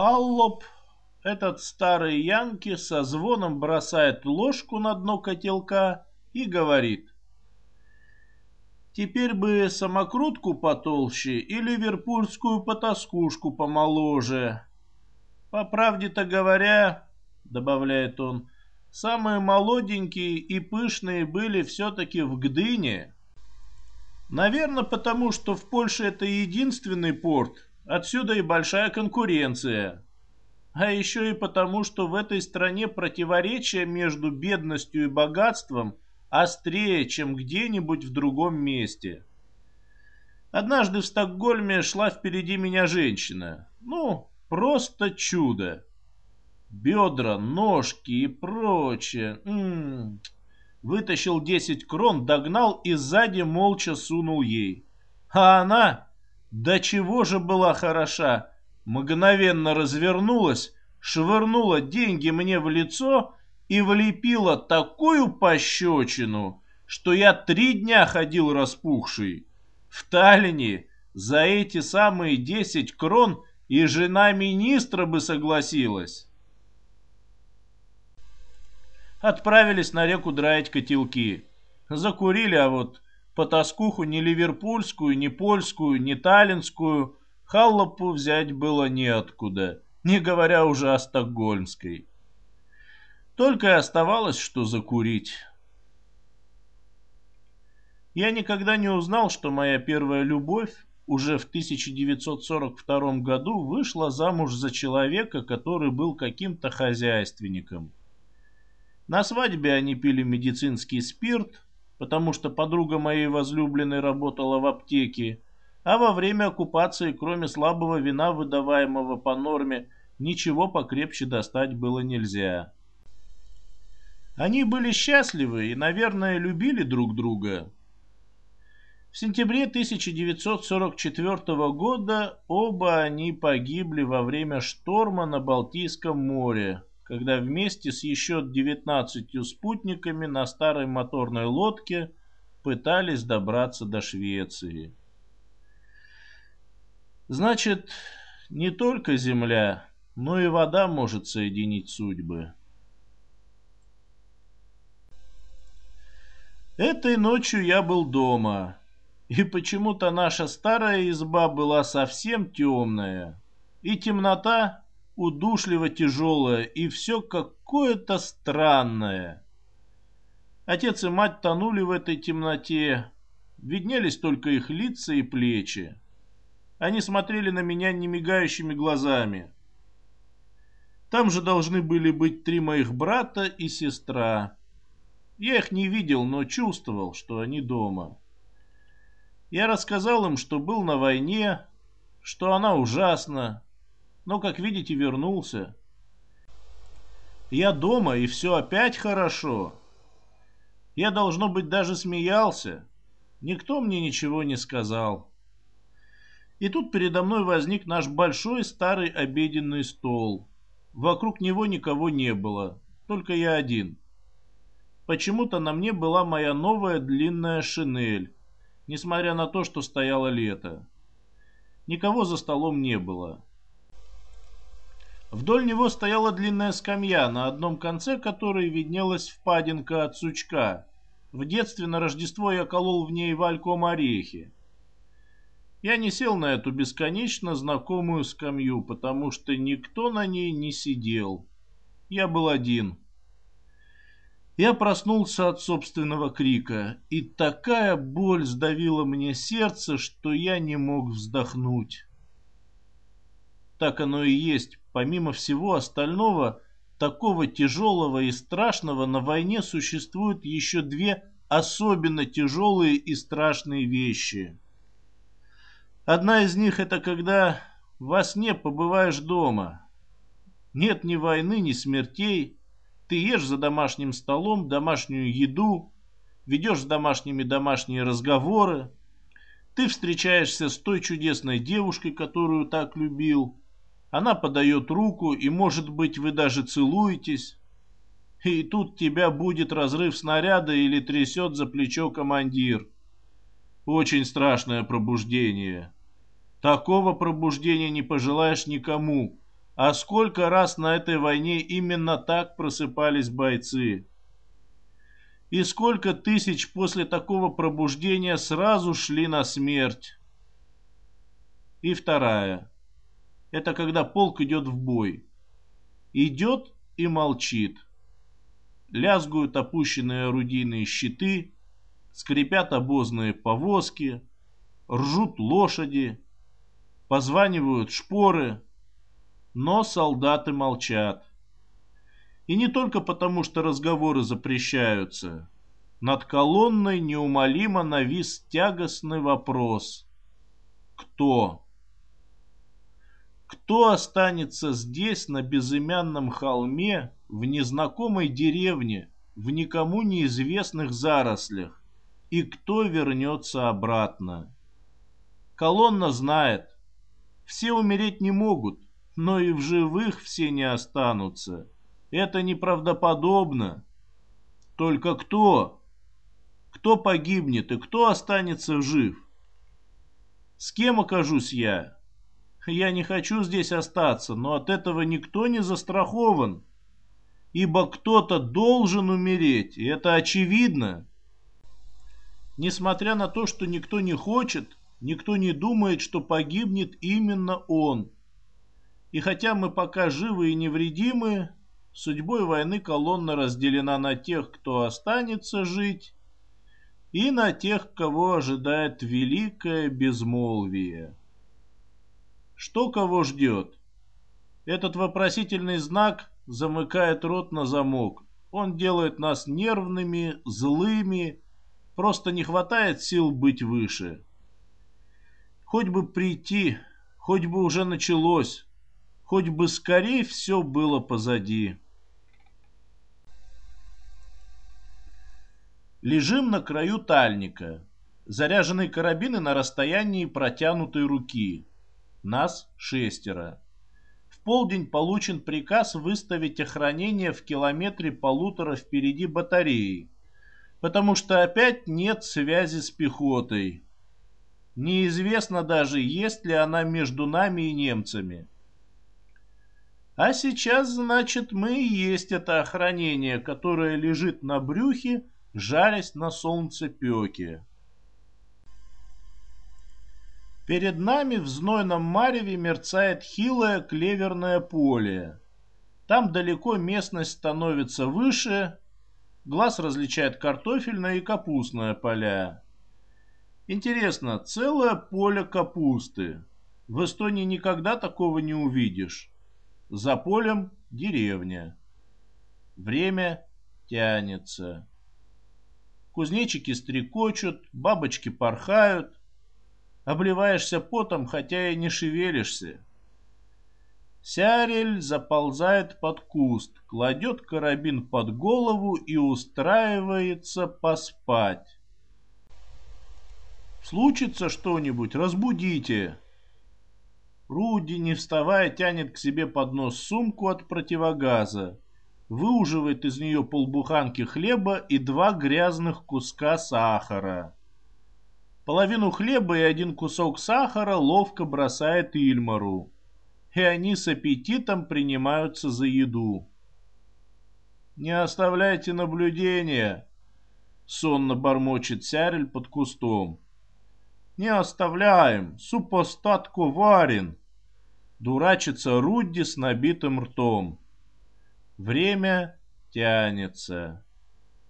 Халлоп, этот старый янки, со звоном бросает ложку на дно котелка и говорит. Теперь бы самокрутку потолще и ливерпульскую потаскушку помоложе. По правде-то говоря, добавляет он, самые молоденькие и пышные были все-таки в Гдыне. Наверное, потому что в Польше это единственный порт, отсюда и большая конкуренция. А еще и потому, что в этой стране противоречия между бедностью и богатством острее, чем где-нибудь в другом месте. Однажды в Стокгольме шла впереди меня женщина. Ну, просто чудо. Бедра, ножки и прочее. М -м -м. Вытащил 10 крон, догнал и сзади молча сунул ей. А она, до чего же была хороша, мгновенно развернулась, швырнула деньги мне в лицо и влепила такую пощечину, что я три дня ходил распухший. В Таллине за эти самые десять крон и жена министра бы согласилась. Отправились на реку драить котелки. Закурили, а вот по тоскуху ни ливерпульскую, ни польскую, ни таллинскую Халлопу взять было неоткуда, не говоря уже о стокгольмской. Только и оставалось, что закурить. Я никогда не узнал, что моя первая любовь уже в 1942 году вышла замуж за человека, который был каким-то хозяйственником. На свадьбе они пили медицинский спирт, потому что подруга моей возлюбленной работала в аптеке, а во время оккупации, кроме слабого вина, выдаваемого по норме, ничего покрепче достать было нельзя. Они были счастливы и, наверное, любили друг друга. В сентябре 1944 года оба они погибли во время шторма на Балтийском море, когда вместе с еще 19 спутниками на старой моторной лодке пытались добраться до Швеции. Значит, не только земля, но и вода может соединить судьбы. Этой ночью я был дома, и почему-то наша старая изба была совсем темная, и темнота удушливо тяжелая, и все какое-то странное. Отец и мать тонули в этой темноте, виднелись только их лица и плечи. Они смотрели на меня немигающими глазами. Там же должны были быть три моих брата и сестра. Я их не видел, но чувствовал, что они дома. Я рассказал им, что был на войне, что она ужасна, но, как видите, вернулся. Я дома, и все опять хорошо. Я, должно быть, даже смеялся. Никто мне ничего не сказал. И тут передо мной возник наш большой старый обеденный стол. Вокруг него никого не было, только я один. Почему-то на мне была моя новая длинная шинель, несмотря на то, что стояло лето. Никого за столом не было. Вдоль него стояла длинная скамья, на одном конце которой виднелась впадинка от сучка. В детстве на Рождество я колол в ней вальком орехи. Я не сел на эту бесконечно знакомую скамью, потому что никто на ней не сидел. Я был один. Я проснулся от собственного крика, и такая боль сдавила мне сердце, что я не мог вздохнуть. Так оно и есть. Помимо всего остального, такого тяжелого и страшного на войне существуют еще две особенно тяжелые и страшные вещи. Одна из них это когда во сне побываешь дома. Нет ни войны, ни смертей, ты ешь за домашним столом домашнюю еду, ведешь с домашними домашние разговоры. Ты встречаешься с той чудесной девушкой, которую так любил. Она подает руку, и, может быть, вы даже целуетесь. И тут тебя будет разрыв снаряда или трясет за плечо командир. Очень страшное пробуждение. Такого пробуждения не пожелаешь никому, А сколько раз на этой войне именно так просыпались бойцы? И сколько тысяч после такого пробуждения сразу шли на смерть? И вторая. Это когда полк идет в бой. Идет и молчит. Лязгуют опущенные орудийные щиты, скрипят обозные повозки, ржут лошади, позванивают шпоры, но солдаты молчат. И не только потому, что разговоры запрещаются. Над колонной неумолимо навис тягостный вопрос. Кто? Кто останется здесь, на безымянном холме, в незнакомой деревне, в никому неизвестных зарослях? И кто вернется обратно? Колонна знает. Все умереть не могут, но и в живых все не останутся. Это неправдоподобно. Только кто? Кто погибнет и кто останется жив? С кем окажусь я? Я не хочу здесь остаться, но от этого никто не застрахован. Ибо кто-то должен умереть, и это очевидно. Несмотря на то, что никто не хочет, никто не думает, что погибнет именно он. И хотя мы пока живы и невредимы, судьбой войны колонна разделена на тех, кто останется жить, и на тех, кого ожидает великое безмолвие. Что кого ждет? Этот вопросительный знак замыкает рот на замок. Он делает нас нервными, злыми, просто не хватает сил быть выше. Хоть бы прийти, хоть бы уже началось, хоть бы скорее все было позади. Лежим на краю тальника. Заряженные карабины на расстоянии протянутой руки. Нас шестеро. В полдень получен приказ выставить охранение в километре полутора впереди батареи, потому что опять нет связи с пехотой. Неизвестно даже, есть ли она между нами и немцами. А сейчас, значит, мы и есть это охранение, которое лежит на брюхе, жарясь на солнцепеке. Перед нами в знойном мареве мерцает хилое клеверное поле. Там далеко местность становится выше, глаз различает картофельное и капустное поля. Интересно, целое поле капусты. В Эстонии никогда такого не увидишь. За полем деревня. Время тянется. Кузнечики стрекочут, бабочки порхают, Обливаешься потом, хотя и не шевелишься. Сярель заползает под куст, кладет карабин под голову и устраивается поспать. Случится что-нибудь, разбудите. Руди, не вставая, тянет к себе под нос сумку от противогаза, выуживает из нее полбуханки хлеба и два грязных куска сахара. Половину хлеба и один кусок сахара ловко бросает Ильмару. И они с аппетитом принимаются за еду. «Не оставляйте наблюдения!» Сонно бормочет Сярель под кустом. «Не оставляем! Супостатку варен!» Дурачится Рудди с набитым ртом. Время тянется.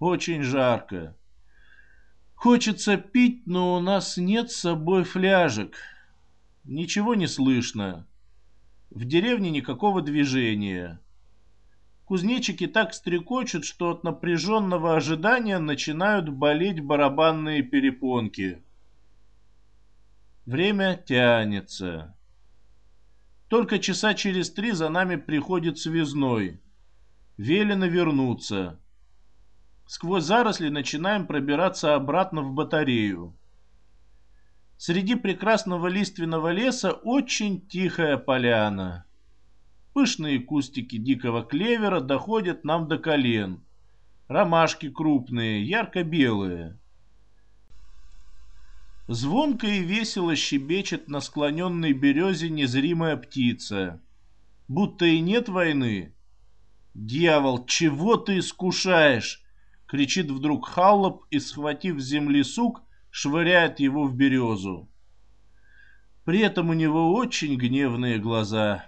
Очень жарко. Хочется пить, но у нас нет с собой фляжек. Ничего не слышно. В деревне никакого движения. Кузнечики так стрекочут, что от напряженного ожидания начинают болеть барабанные перепонки. Время тянется. Только часа через три за нами приходит связной. Велено вернуться. Сквозь заросли начинаем пробираться обратно в батарею. Среди прекрасного лиственного леса очень тихая поляна. Пышные кустики дикого клевера доходят нам до колен. Ромашки крупные, ярко-белые. Звонко и весело щебечет на склоненной березе незримая птица. будто и нет войны. «Дьявол, чего ты искушаешь?» — кричит вдруг Халлоп и, схватив с земли сук, швыряет его в березу. При этом у него очень гневные глаза.